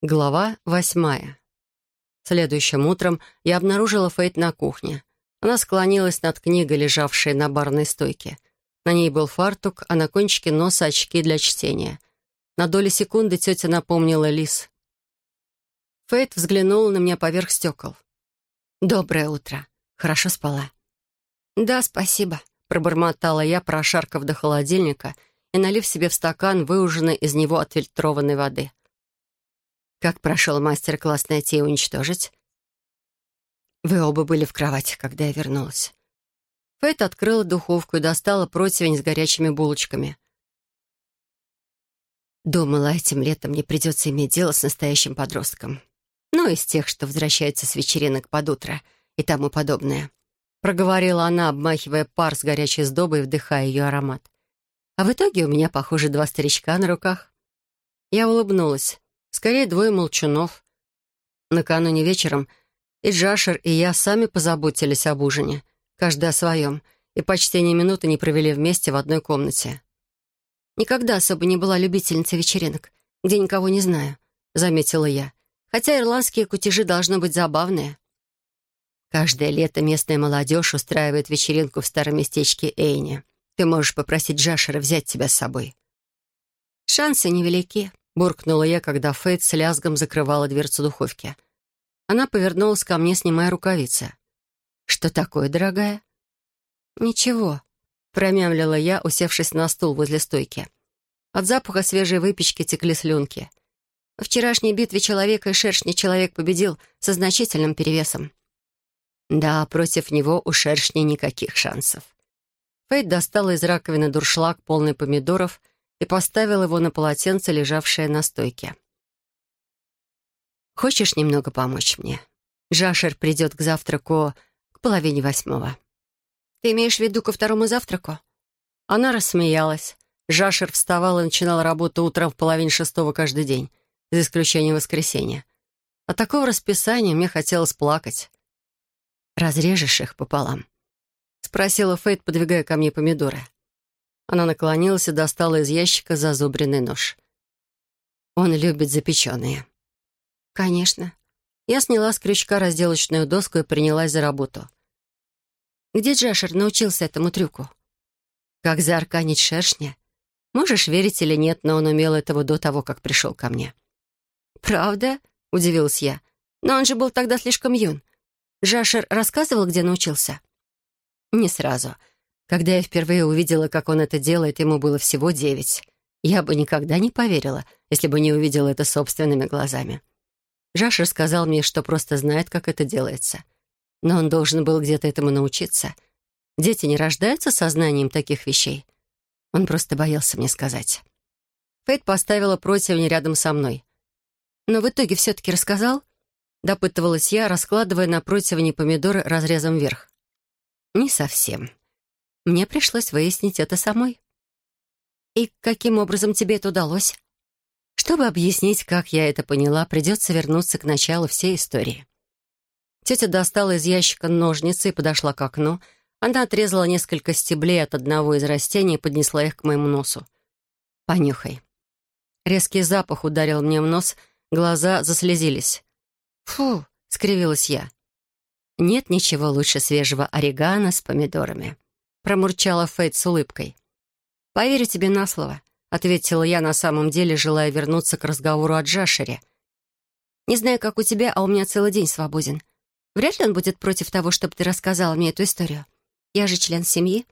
Глава восьмая. Следующим утром я обнаружила Фейт на кухне. Она склонилась над книгой, лежавшей на барной стойке. На ней был фартук, а на кончике носа очки для чтения. На доли секунды тетя напомнила Лис. Фейт взглянула на меня поверх стекол. «Доброе утро. Хорошо спала?» «Да, спасибо», — пробормотала я, прошаркав до холодильника и налив себе в стакан выуженной из него отфильтрованной воды. Как прошел мастер-класс найти и уничтожить? Вы оба были в кровати, когда я вернулась. Фейт открыла духовку и достала противень с горячими булочками. Думала, этим летом мне придется иметь дело с настоящим подростком. Ну, из тех, что возвращаются с вечеринок под утро и тому подобное. Проговорила она, обмахивая пар с горячей сдобой и вдыхая ее аромат. А в итоге у меня, похоже, два старичка на руках. Я улыбнулась. Скорее, двое молчунов. Накануне вечером и Джашер, и я сами позаботились об ужине, каждый о своем, и почти ни минуты не провели вместе в одной комнате. «Никогда особо не была любительницей вечеринок, где никого не знаю», — заметила я. «Хотя ирландские кутежи должны быть забавные». Каждое лето местная молодежь устраивает вечеринку в старом местечке Эйне. Ты можешь попросить Джашера взять тебя с собой. Шансы невелики буркнула я, когда Фейт с лязгом закрывала дверцу духовки. Она повернулась ко мне, снимая рукавицы. «Что такое, дорогая?» «Ничего», — промямлила я, усевшись на стул возле стойки. От запаха свежей выпечки текли слюнки. В вчерашней битве человека и шершни человек победил со значительным перевесом. Да, против него у шершни никаких шансов. Фейт достала из раковины дуршлаг, полный помидоров, и поставил его на полотенце, лежавшее на стойке. «Хочешь немного помочь мне? Жашер придет к завтраку к половине восьмого». «Ты имеешь в виду ко второму завтраку?» Она рассмеялась. Жашер вставал и начинал работу утром в половине шестого каждый день, за исключением воскресенья. От такого расписания мне хотелось плакать. «Разрежешь их пополам?» — спросила Фейт, подвигая ко мне помидоры. Она наклонилась и достала из ящика зазубренный нож. «Он любит запеченные». «Конечно». Я сняла с крючка разделочную доску и принялась за работу. «Где Джашер научился этому трюку?» «Как заарканить шершня?» «Можешь верить или нет, но он умел этого до того, как пришел ко мне». «Правда?» — удивилась я. «Но он же был тогда слишком юн. Джашер рассказывал, где научился?» «Не сразу. Когда я впервые увидела, как он это делает, ему было всего девять. Я бы никогда не поверила, если бы не увидела это собственными глазами. Жаш рассказал мне, что просто знает, как это делается. Но он должен был где-то этому научиться. Дети не рождаются со знанием таких вещей. Он просто боялся мне сказать. Фейт поставила противень рядом со мной. «Но в итоге все-таки рассказал?» Допытывалась я, раскладывая на противне помидоры разрезом вверх. «Не совсем», мне пришлось выяснить это самой. И каким образом тебе это удалось? Чтобы объяснить, как я это поняла, придется вернуться к началу всей истории. Тетя достала из ящика ножницы и подошла к окну. Она отрезала несколько стеблей от одного из растений и поднесла их к моему носу. «Понюхай». Резкий запах ударил мне в нос, глаза заслезились. «Фу!» — скривилась я. «Нет ничего лучше свежего орегано с помидорами» промурчала Фейт с улыбкой. «Поверю тебе на слово», — ответила я на самом деле, желая вернуться к разговору о Джашере. «Не знаю, как у тебя, а у меня целый день свободен. Вряд ли он будет против того, чтобы ты рассказала мне эту историю. Я же член семьи».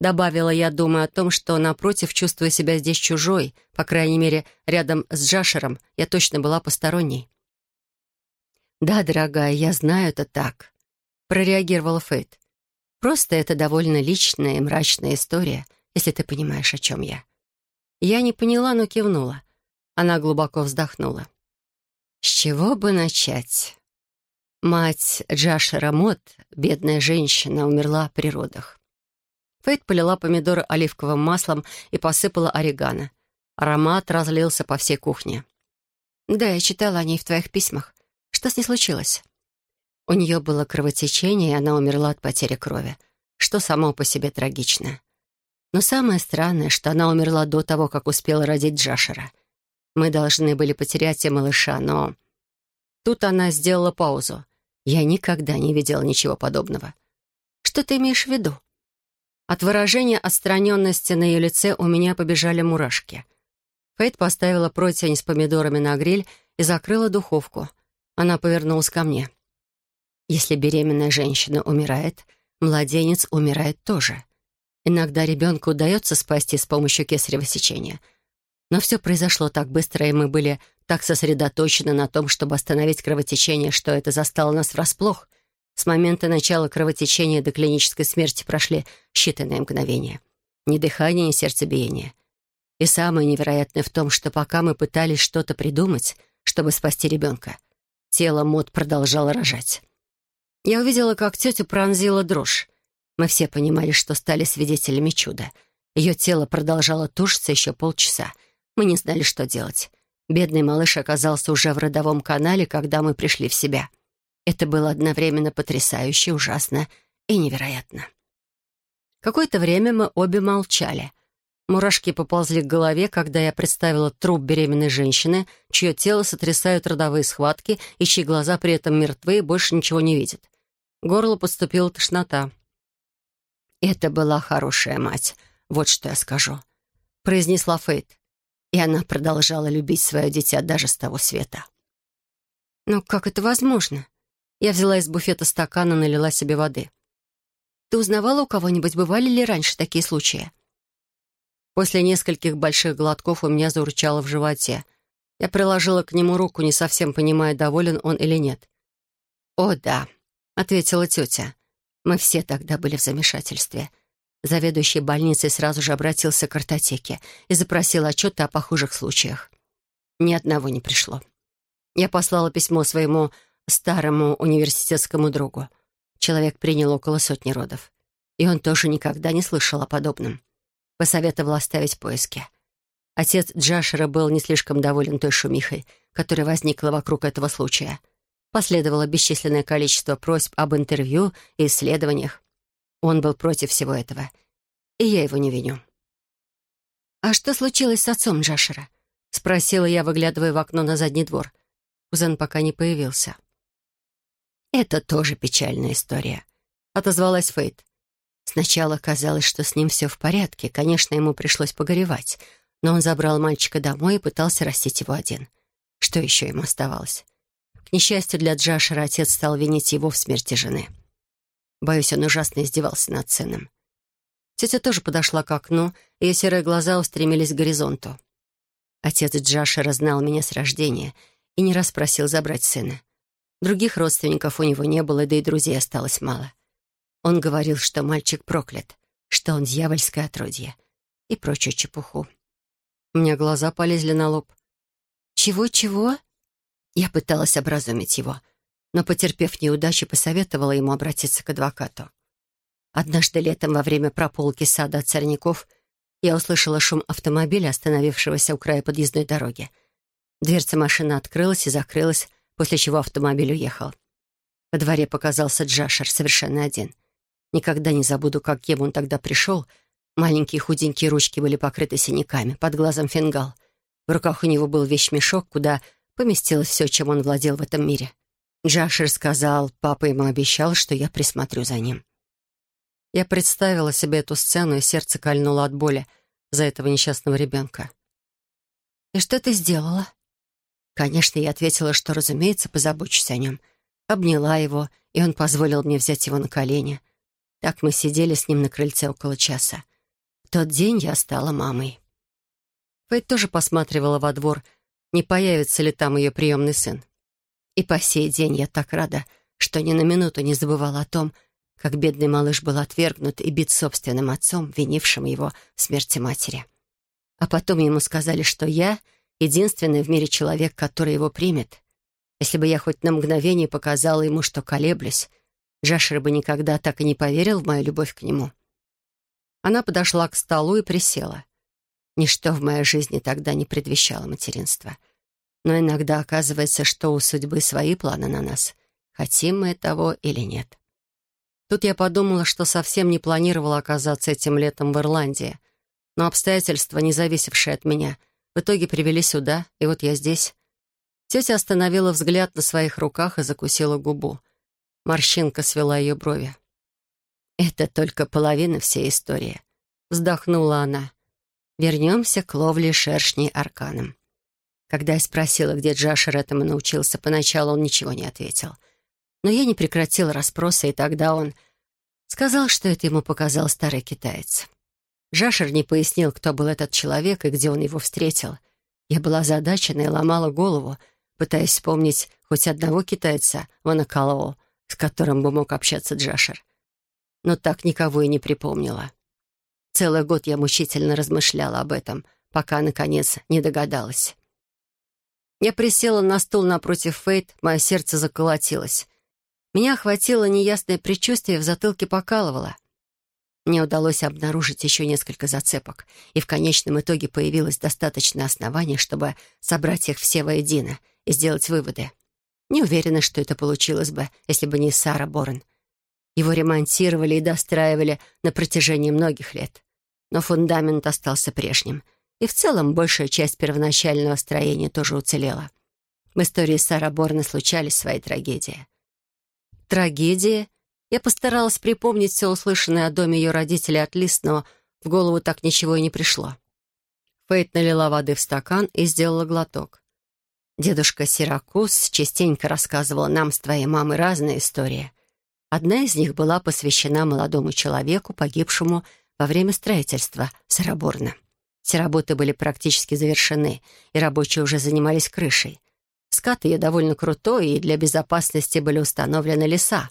Добавила я, думая о том, что, напротив, чувствуя себя здесь чужой, по крайней мере, рядом с Джашером, я точно была посторонней. «Да, дорогая, я знаю это так», — прореагировала Фейт. Просто это довольно личная и мрачная история, если ты понимаешь, о чем я. Я не поняла, но кивнула. Она глубоко вздохнула. С чего бы начать? Мать Джашера Мот, бедная женщина, умерла при родах. Фейт полила помидоры оливковым маслом и посыпала орегано. Аромат разлился по всей кухне. «Да, я читала о ней в твоих письмах. Что с ней случилось?» У нее было кровотечение, и она умерла от потери крови, что само по себе трагично. Но самое странное, что она умерла до того, как успела родить Джашера. Мы должны были потерять и малыша, но... Тут она сделала паузу. Я никогда не видела ничего подобного. Что ты имеешь в виду? От выражения отстраненности на ее лице у меня побежали мурашки. Фейт поставила противень с помидорами на гриль и закрыла духовку. Она повернулась ко мне. Если беременная женщина умирает, младенец умирает тоже. Иногда ребенку удается спасти с помощью кесарево сечения — но все произошло так быстро, и мы были так сосредоточены на том, чтобы остановить кровотечение, что это застало нас врасплох. С момента начала кровотечения до клинической смерти прошли считанные мгновения. Ни дыхания, ни сердцебиения. И самое невероятное в том, что пока мы пытались что-то придумать, чтобы спасти ребенка, тело Мод продолжало рожать. Я увидела, как тетю пронзила дрожь. Мы все понимали, что стали свидетелями чуда. Ее тело продолжало тушиться еще полчаса — мы не знали, что делать. Бедный малыш оказался уже в родовом канале, когда мы пришли в себя. Это было одновременно потрясающе, ужасно и невероятно. Какое-то время мы обе молчали. Мурашки поползли к голове, когда я представила труп беременной женщины, чье тело сотрясают родовые схватки и чьи глаза при этом мертвы и больше ничего не видят. Горло подступила тошнота. «Это была хорошая мать, вот что я скажу», — произнесла Фейт и она продолжала любить свое дитя даже с того света. «Но как это возможно?» Я взяла из буфета стакан и налила себе воды. «Ты узнавала у кого-нибудь, бывали ли раньше такие случаи?» После нескольких больших глотков у меня заурчало в животе. Я приложила к нему руку, не совсем понимая, доволен он или нет. «О, да», — ответила тетя. «Мы все тогда были в замешательстве. Заведующий больницей сразу же обратился к картотеке и запросил отчеты о похожих случаях. Ни одного не пришло. Я послала письмо своему старому университетскому другу. Человек принял около сотни родов. И он тоже никогда не слышал о подобном. Посоветовал оставить поиски. Отец Джашера был не слишком доволен той шумихой, которая возникла вокруг этого случая. Последовало бесчисленное количество просьб об интервью и исследованиях. Он был против всего этого, и я его не виню. «А что случилось с отцом Джашера?» — спросила я, выглядывая в окно на задний двор. Кузен пока не появился. «Это тоже печальная история», — отозвалась Фейт. Сначала казалось, что с ним все в порядке. Конечно, ему пришлось погоревать, но он забрал мальчика домой и пытался растить его один. Что еще ему оставалось? К несчастью для Джашера, отец стал винить его в смерти жены. Боюсь, он ужасно издевался над сыном. Тетя тоже подошла к окну, ее серые глаза устремились к горизонту. Отец Джашера знал меня с рождения и не раз просил забрать сына. Других родственников у него не было, да и друзей осталось мало. Он говорил, что мальчик проклят, что он дьявольское отродье и прочую чепуху. У меня глаза полезли на лоб. «Чего-чего?» Я пыталась образумить его — но, потерпев неудачу, посоветовала ему обратиться к адвокату. Однажды летом во время прополки сада от сорняков я услышала шум автомобиля, остановившегося у края подъездной дороги. Дверца машины открылась и закрылась, после чего автомобиль уехал. Во дворе показался Джашер, совершенно один. Никогда не забуду, каким он тогда пришел. Маленькие худенькие ручки были покрыты синяками, под глазом фингал. В руках у него был вещмешок, куда поместилось все, чем он владел в этом мире — Джашер сказал, папа ему обещал, что я присмотрю за ним. Я представила себе эту сцену, и сердце кольнуло от боли за этого несчастного ребенка. «И что ты сделала?» Конечно, я ответила, что, разумеется, позабочусь о нем. Обняла его, и он позволил мне взять его на колени. Так мы сидели с ним на крыльце около часа. В тот день я стала мамой. Фейт тоже посматривала во двор, не появится ли там ее приемный сын. И по сей день я так рада, что ни на минуту не забывала о том, как бедный малыш был отвергнут и бит собственным отцом, винившим его в смерти матери. А потом ему сказали, что я — единственный в мире человек, который его примет. Если бы я хоть на мгновение показала ему, что колеблюсь, Джашер бы никогда так и не поверил в мою любовь к нему. Она подошла к столу и присела. Ничто в моей жизни тогда не предвещало материнства — но иногда оказывается, что у судьбы свои планы на нас, хотим мы того или нет. Тут я подумала, что совсем не планировала оказаться этим летом в Ирландии, но обстоятельства, не зависевшие от меня, В итоге привели сюда, и вот я здесь. Тетя остановила взгляд на своих руках и закусила губу. Морщинка свела ее брови. «Это только половина всей истории», — вздохнула она. «Вернемся к ловле шершней арканом». Когда я спросила, где Джашер этому научился, поначалу он ничего не ответил. Но я не прекратила расспроса, и тогда он сказал, что это ему показал старый китаец. Джашер не пояснил, кто был этот человек и где он его встретил. Я была озадачена и ломала голову, пытаясь вспомнить хоть одного китайца, Ванакалоо, с которым бы мог общаться Джашер. Но так никого и не припомнила. Целый год я мучительно размышляла об этом, пока, наконец, не догадалась. Я присела на стул напротив Фейт, мое сердце заколотилось. Меня охватило неясное предчувствие, в затылке покалывало. Мне удалось обнаружить еще несколько зацепок, и в конечном итоге появилось достаточно оснований, чтобы собрать их все воедино и сделать выводы. Не уверена, что это получилось бы, если бы не Сара Борн. Его ремонтировали и достраивали на протяжении многих лет. Но фундамент остался прежним — и в целом большая часть первоначального строения тоже уцелела. В истории Сара Борна случались свои трагедии. Трагедии? Я постаралась припомнить все услышанное о доме ее родителей от Лис, но в голову так ничего и не пришло. Фейт налила воды в стакан и сделала глоток. Дедушка Сиракус частенько рассказывал нам с твоей мамой разные истории. Одна из них была посвящена молодому человеку, погибшему во время строительства Сараборна. Все работы были практически завершены, и рабочие уже занимались крышей. Скат ее довольно крутой, и для безопасности были установлены леса,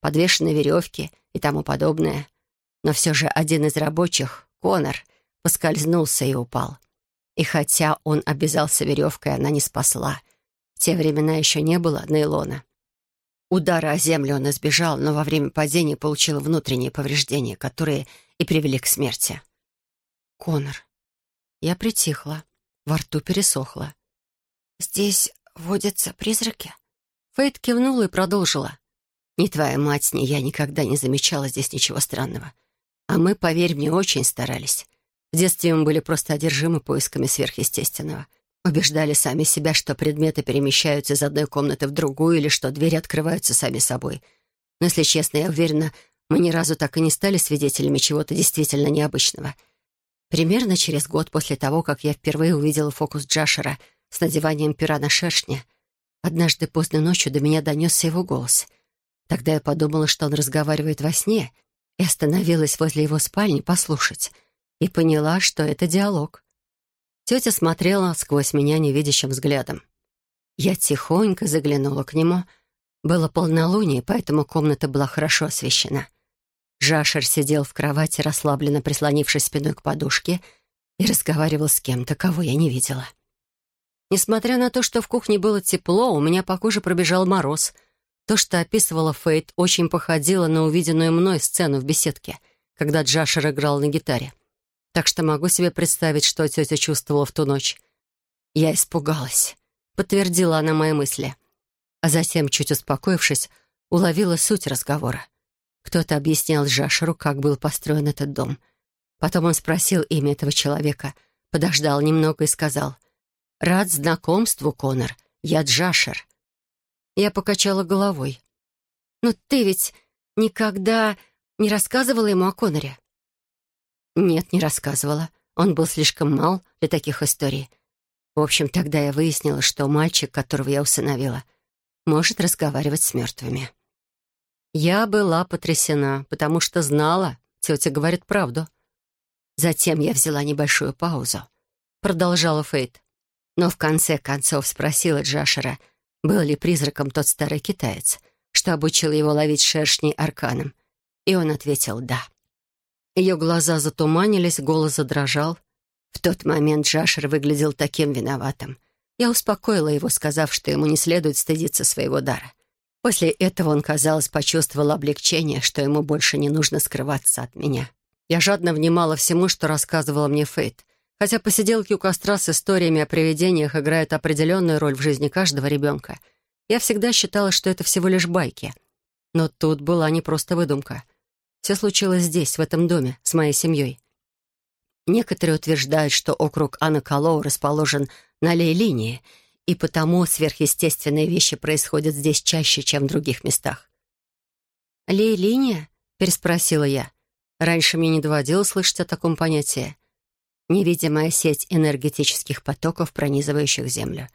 подвешены веревки и тому подобное. Но все же один из рабочих, Конор, поскользнулся и упал. И хотя он обвязался веревкой, она не спасла. В те времена еще не было нейлона. Удара о землю он избежал, но во время падения получил внутренние повреждения, которые и привели к смерти. Конор. Я притихла. Во рту пересохло. «Здесь водятся призраки?» Фейт кивнула и продолжила. «Ни твоя мать, ни я никогда не замечала здесь ничего странного. А мы, поверь мне, очень старались. В детстве мы были просто одержимы поисками сверхъестественного. Убеждали сами себя, что предметы перемещаются из одной комнаты в другую или что двери открываются сами собой. Но, если честно, я уверена, мы ни разу так и не стали свидетелями чего-то действительно необычного — Примерно через год после того, как я впервые увидела фокус Джашера с надеванием пера на шершня, однажды поздно ночью до меня донесся его голос. Тогда я подумала, что он разговаривает во сне, и остановилась возле его спальни послушать, и поняла, что это диалог. Тетя смотрела сквозь меня невидящим взглядом. Я тихонько заглянула к нему. Было полнолуние, поэтому комната была хорошо освещена — Жашер сидел в кровати, расслабленно прислонившись спиной к подушке, и разговаривал с кем-то, кого я не видела. Несмотря на то, что в кухне было тепло, у меня по коже пробежал мороз. То, что описывала Фейт, очень походило на увиденную мной сцену в беседке, когда Джашер играл на гитаре. Так что могу себе представить, что тетя чувствовала в ту ночь. Я испугалась. Подтвердила она мои мысли. А затем, чуть успокоившись, уловила суть разговора. Кто-то объяснял Жашеру, как был построен этот дом. Потом он спросил имя этого человека, подождал немного и сказал, «Рад знакомству, Конор. Я Джашер». Я покачала головой. «Но ты ведь никогда не рассказывала ему о Коноре?» «Нет, не рассказывала. Он был слишком мал для таких историй. В общем, тогда я выяснила, что мальчик, которого я усыновила, может разговаривать с мертвыми». Я была потрясена, потому что знала, тетя говорит правду. Затем я взяла небольшую паузу. Продолжала Фейт. Но в конце концов спросила Джашера, был ли призраком тот старый китаец, что обучил его ловить шершней арканом. И он ответил «да». Ее глаза затуманились, голос задрожал. В тот момент Джашер выглядел таким виноватым. Я успокоила его, сказав, что ему не следует стыдиться своего дара. После этого он, казалось, почувствовал облегчение, что ему больше не нужно скрываться от меня. Я жадно внимала всему, что рассказывала мне Фейт. Хотя посиделки у костра с историями о привидениях играют определенную роль в жизни каждого ребенка, я всегда считала, что это всего лишь байки. Но тут была не просто выдумка. Все случилось здесь, в этом доме, с моей семьей. Некоторые утверждают, что округ Анакалоу расположен на лей-линии, и потому сверхъестественные вещи происходят здесь чаще, чем в других местах. «Лей-линия?» — переспросила я. Раньше мне не доводилось слышать о таком понятии. Невидимая сеть энергетических потоков, пронизывающих Землю.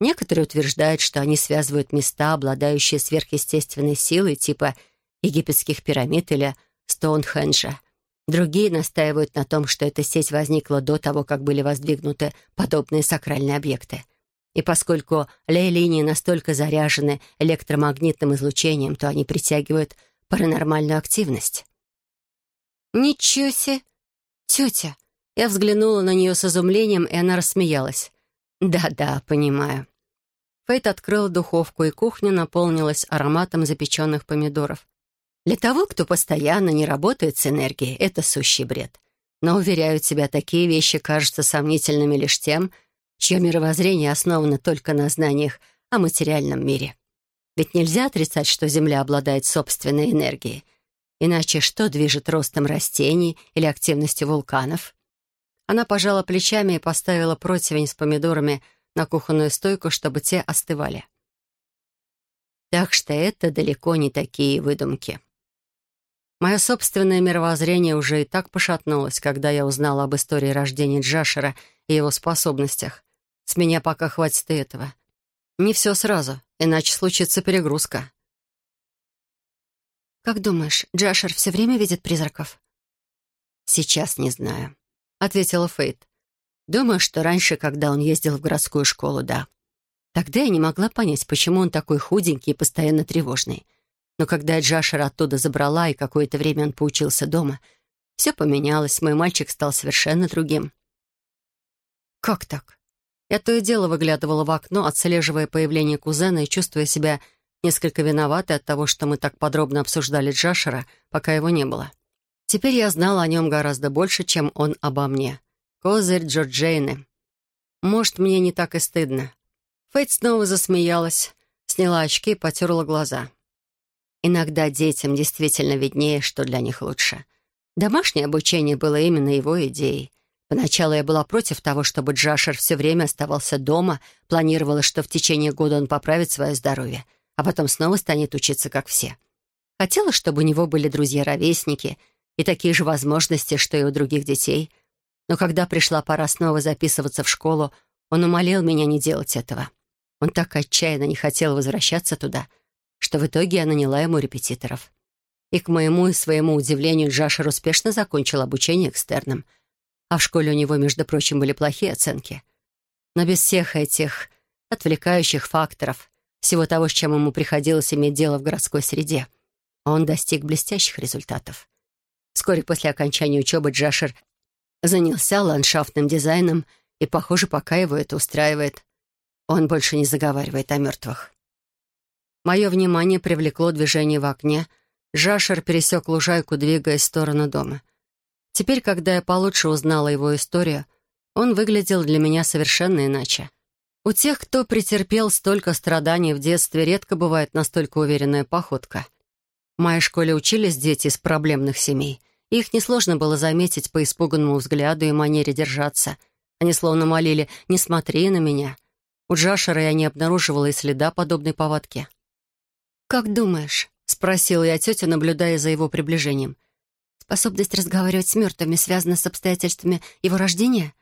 Некоторые утверждают, что они связывают места, обладающие сверхъестественной силой, типа египетских пирамид или Стоунхенджа. Другие настаивают на том, что эта сеть возникла до того, как были воздвигнуты подобные сакральные объекты. И поскольку лей-линии настолько заряжены электромагнитным излучением, то они притягивают паранормальную активность. «Ничего себе! Тетя!» Я взглянула на нее с изумлением, и она рассмеялась. «Да-да, понимаю». Фейт открыл духовку, и кухня наполнилась ароматом запеченных помидоров. Для того, кто постоянно не работает с энергией, это сущий бред. Но, уверяю тебя, такие вещи кажутся сомнительными лишь тем, чье мировоззрение основано только на знаниях о материальном мире. Ведь нельзя отрицать, что Земля обладает собственной энергией, Иначе что движет ростом растений или активностью вулканов? Она пожала плечами и поставила противень с помидорами на кухонную стойку, чтобы те остывали. Так что это далеко не такие выдумки. Мое собственное мировоззрение уже и так пошатнулось, когда я узнала об истории рождения Джашера и его способностях. С меня пока хватит и этого. Не все сразу, иначе случится перегрузка. «Как думаешь, Джашер все время видит призраков?» «Сейчас не знаю», — ответила Фейт. «Думаю, что раньше, когда он ездил в городскую школу, да. Тогда я не могла понять, почему он такой худенький и постоянно тревожный. Но когда я Джашера оттуда забрала, и какое-то время он поучился дома, все поменялось, мой мальчик стал совершенно другим». «Как так?» Я то и дело выглядывала в окно, отслеживая появление кузена и чувствуя себя несколько виноваты от того, что мы так подробно обсуждали Джашера, пока его не было. Теперь я знала о нем гораздо больше, чем он обо мне. Козырь Джорджейны. Может, мне не так и стыдно. Фейт снова засмеялась, сняла очки и потерла глаза. Иногда детям действительно виднее, что для них лучше. Домашнее обучение было именно его идеей. Поначалу я была против того, чтобы Джашер все время оставался дома, планировала, что в течение года он поправит свое здоровье — а потом снова станет учиться, как все. Хотела, чтобы у него были друзья-ровесники и такие же возможности, что и у других детей. Но когда пришла пора снова записываться в школу, он умолил меня не делать этого. Он так отчаянно не хотел возвращаться туда, что в итоге я наняла ему репетиторов. И к моему и своему удивлению Джашер успешно закончил обучение экстерном. А в школе у него, между прочим, были плохие оценки. Но без всех этих отвлекающих факторов всего того, с чем ему приходилось иметь дело в городской среде. Он достиг блестящих результатов. Вскоре после окончания учебы Джашер занялся ландшафтным дизайном, и, похоже, пока его это устраивает. Он больше не заговаривает о мертвых. Мое внимание привлекло движение в окне. Джашер пересек лужайку, двигаясь в сторону дома. Теперь, когда я получше узнала его историю, он выглядел для меня совершенно иначе. У тех, кто претерпел столько страданий в детстве, редко бывает настолько уверенная походка. В моей школе учились дети из проблемных семей. Их несложно было заметить по испуганному взгляду и манере держаться. Они словно молили «не смотри на меня». У Джашера я не обнаруживала и следа подобной повадки. «Как думаешь?» — спросила я тетю, наблюдая за его приближением. «Способность разговаривать с мертвыми связана с обстоятельствами его рождения?»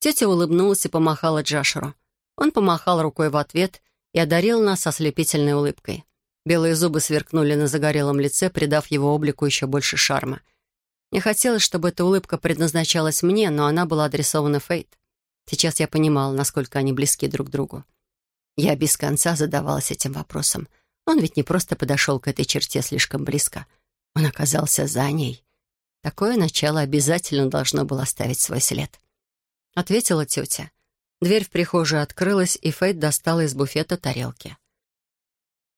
Тетя улыбнулась и помахала Джашеру. Он помахал рукой в ответ и одарил нас ослепительной улыбкой. Белые зубы сверкнули на загорелом лице, придав его облику еще больше шарма. Не хотелось, чтобы эта улыбка предназначалась мне, но она была адресована Фейт. Сейчас я понимала, насколько они близки друг другу. Я без конца задавалась этим вопросом. Он ведь не просто подошел к этой черте слишком близко. Он оказался за ней. Такое начало обязательно должно было оставить свой след. Ответила тетя. Дверь в прихожую открылась, и Фейт достала из буфета тарелки.